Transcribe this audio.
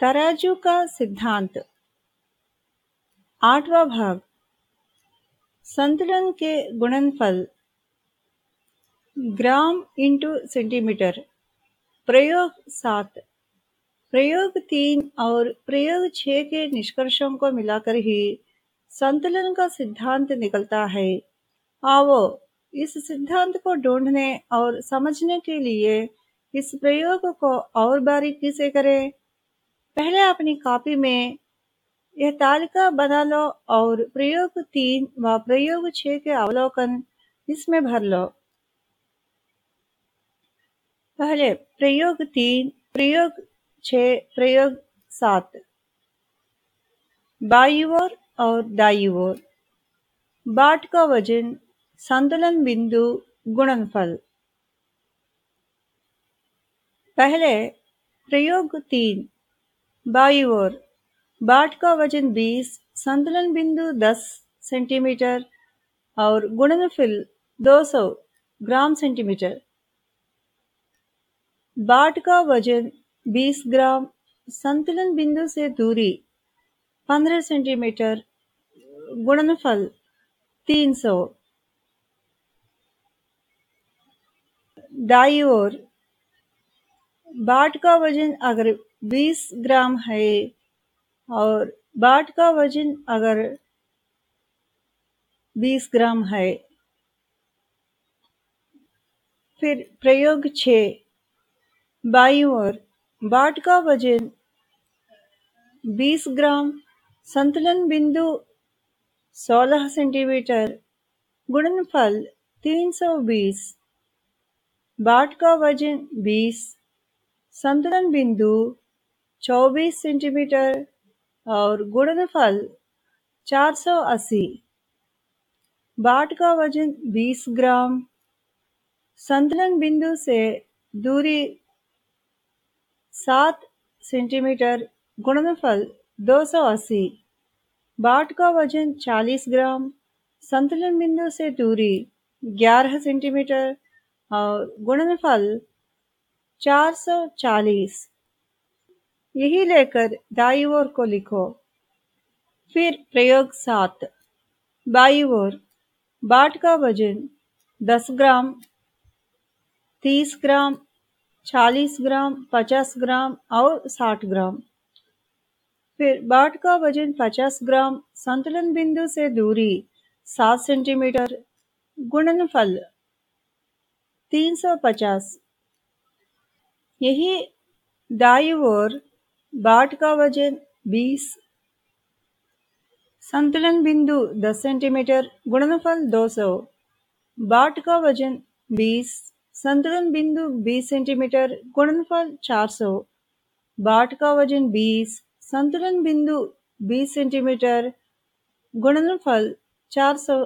तराजू का सिद्धांत। आठवां भाग। संतुलन के गुणनफल। ग्राम इंटू सेंटीमीटर प्रयोग सात। प्रयोग तीन और प्रयोग छह के निष्कर्षों को मिलाकर ही संतुलन का सिद्धांत निकलता है। आओ, इस सिद्धांत को ढूँढने और समझने के लिए इस प्रयोग को और बारीकी से करें। पहले अपनी कॉपी में यह तालिका बना लो और प्रयोग तीन व प्रयोग छह के अवलोकन इसमें भर लो। पहले प्रयोग तीन, प्रयोग छ प्रयोग सात। बाई ओर और दाई ओर। बाट का वज़न, संतुलन बिंदु, गुणनफल। पहले प्रयोग तीन बाई ओर बाट का वज़न 20 संतुलन बिंदु 10 सेंटीमीटर और गुणनफल 200 ग्राम सेंटीमीटर। बाट का वज़न 20 ग्राम, संतुलन बिंदु से दूरी 15 सेंटीमीटर, गुणनफल 300 दाई ओर बाट का वज़न अगर 20 ग्राम है और बाट का वज़न अगर 20 ग्राम है, फिर प्रयोग छ बाई ओर। बाट का वज़न 20 ग्राम, संतुलन बिंदु 16 सेंटीमीटर, गुणनफल 320 बाट का वज़न 20 संतुलन बिंदु 24 सेंटीमीटर और गुणनफल 480 बाट का वज़न 20 ग्राम। संतुलन बिंदु से दूरी 7 सेंटीमीटर, गुणनफल 280 बाट का वज़न 40 ग्राम। संतुलन बिंदु से दूरी 11 सेंटीमीटर और गुणनफल चार सौ चालीस। यही लेकर दाई ओर को लिखो। फिर प्रयोग सात। बाई ओर, बाट का वज़न दस ग्राम, तीस ग्राम, चालीस ग्राम, पचास ग्राम और साठ ग्राम। फिर बाट का वज़न पचास ग्राम, संतुलन बिंदु से दूरी सात सेंटीमीटर, गुणनफल तीन सौ पचास। यही दाई ओर बाट का वज़न 20 संतुलन बिंदु 10 सेंटीमीटर, गुणनफल 200 बाट का वज़न 20 संतुलन बिंदु 20 सेंटीमीटर, गुणनफल 400 बाट का वज़न 20 संतुलन बिंदु 20 सेंटीमीटर, गुणनफल 400